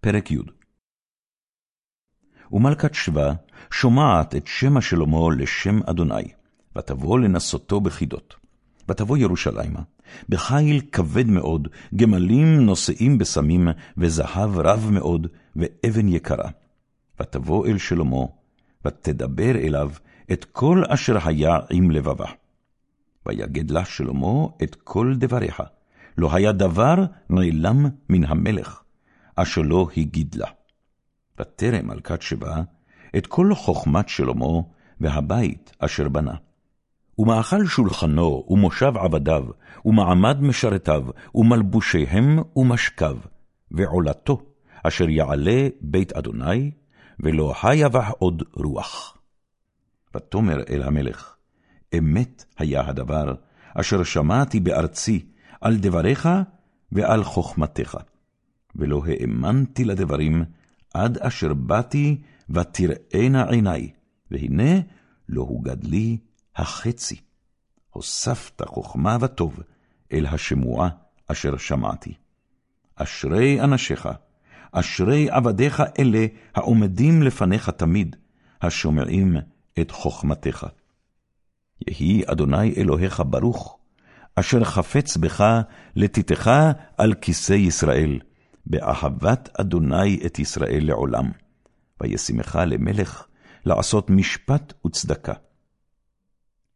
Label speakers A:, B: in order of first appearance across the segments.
A: פרק י' ומלכת שבא שומעת את שמע שלמה לשם אדוני, ותבוא לנסותו בחידות. ותבוא ירושלימה, בחיל כבד מאוד, גמלים נושאים בסמים, וזהב רב מאוד, ואבן יקרה. ותבוא אל שלמה, ותדבר אליו את כל אשר היה עם לבבה. ויגד לה שלמה את כל דבריך, לא היה דבר נעלם מן המלך, אשר לא הגיד לה. ותרם מלכת שבא את כל חוכמת שלמה והבית אשר בנה. ומאכל שולחנו, ומושב עבדיו, ומעמד משרתיו, ומלבושיהם ומשכב, ועולתו, אשר יעלה בית אדוני, ולא היבח עוד רוח. ותאמר אל המלך, אמת היה הדבר, אשר שמעתי בארצי, על דבריך ועל חוכמתך. ולא האמנתי לדברים, עד אשר באתי ותראינה עיני, והנה לא הוגד לי החצי. הוספת חכמה וטוב אל השמועה אשר שמעתי. אשרי אנשיך, אשרי עבדיך אלה העומדים לפניך תמיד, השומעים את חכמתך. יהי אדוני אלוהיך ברוך, אשר חפץ בך לתיתך על כיסא ישראל, באהבת אדוני את ישראל לעולם, וישימך למלך לעשות משפט וצדקה.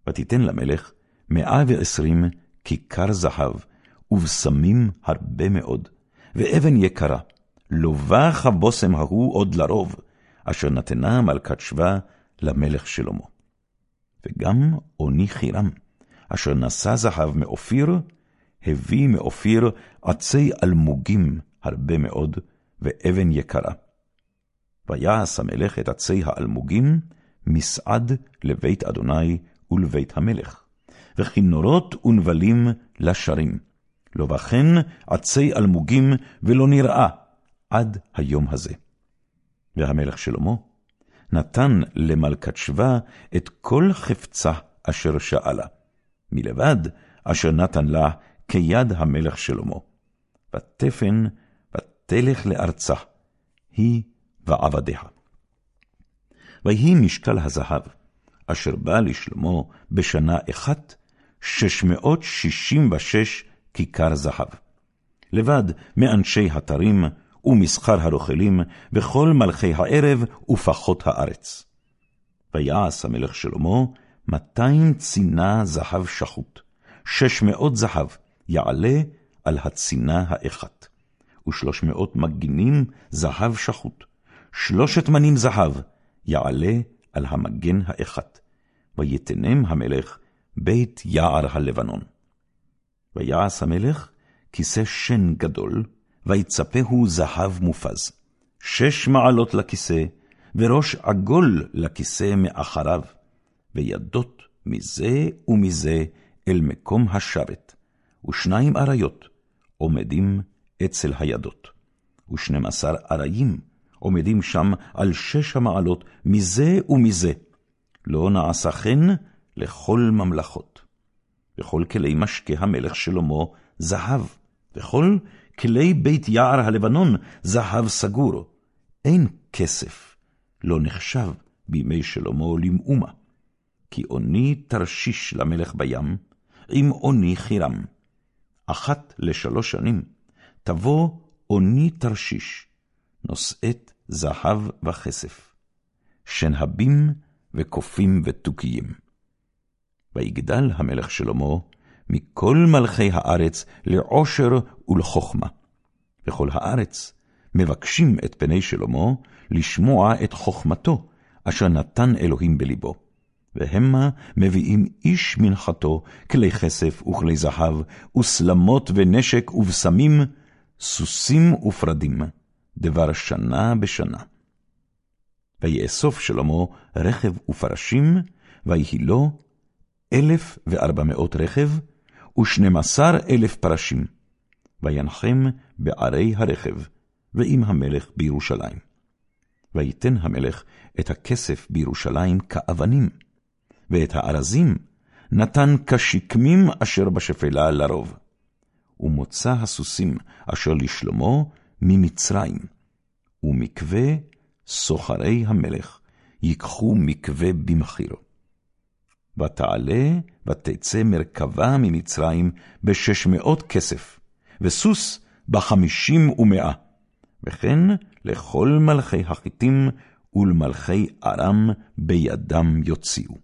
A: ותיתן למלך מאה ועשרים כיכר זהב, ובשמים הרבה מאוד, ואבן יקרה, לובך הבושם ההוא עוד לרוב, אשר נתנה מלכת שבא למלך שלמה. וגם עוני חירם, אשר נשא זהב מאופיר, הביא מאופיר עצי אלמוגים הרבה מאוד, ואבן יקרה. ויעש המלך את עצי האלמוגים, מסעד לבית אדוני ולבית המלך, וכינורות ונבלים לשרים. לא בכן עצי אלמוגים ולא נראה עד היום הזה. והמלך שלמה נתן למלכת שבא את כל חפצה אשר שאלה, מלבד אשר נתן לה כיד המלך שלמה. ותפן ותלך לארצה, היא ועבדיה. ויהי משקל הזהב, אשר בא לשלמה בשנה אחת, שש מאות שישים ושש כיכר זהב. לבד מאנשי התרים ומסחר הרוכלים, וכל מלכי הערב ופחות הארץ. ויעש המלך שלמה מאתיים צינה זהב שחוט, שש מאות זהב יעלה על הצינה האחת, ושלוש מאות מגינים זהב שחוט, שלושת מנים זהב יעלה על המגן האחת, ויתנם המלך בית יער הלבנון. ויעש המלך כיסא שן גדול, ויצפהו זהב מופז, שש מעלות לכיסא, וראש עגול לכיסא מאחריו, וידות מזה ומזה אל מקום השרת, ושניים אריות עומדים אצל הידות, ושנים עשר אריים עומדים שם על שש המעלות מזה ומזה, לא נעשה כן לכל ממלכות. וכל כלי משקה המלך שלמה זהב, וכל כלי בית יער הלבנון זהב סגור. אין כסף, לא נחשב בימי שלמה למאומה. כי אוני תרשיש למלך בים, עם אוני חירם. אחת לשלוש שנים, תבוא אוני תרשיש, נושאת זהב וכסף, שנהבים וקופים ותוכיים. ויגדל המלך שלמה מכל מלכי הארץ לעושר ולחוכמה. וכל הארץ מבקשים את פני שלמה לשמוע את חוכמתו, אשר נתן אלוהים בלבו. והמה מביאים איש מנחתו, כלי כסף וכלי זהב, וסלמות ונשק ובשמים, סוסים ופרדים, דבר שנה בשנה. ויאסוף שלמה רכב ופרשים, ויהי לו אלף וארבע מאות רכב, ושנים עשר אלף פרשים, וינחם בערי הרכב, ועם המלך בירושלים. ויתן המלך את הכסף בירושלים כאבנים, ואת הארזים נתן כשקמים אשר בשפלה לרוב. ומוצא הסוסים אשר לשלמה ממצרים, ומקווה סוחרי המלך ייקחו מקווה במחירו. ותעלה ותצא מרכבה ממצרים בשש מאות כסף, וסוס בחמישים ומאה, וכן לכל מלכי החיתים ולמלכי ארם בידם יוציאו.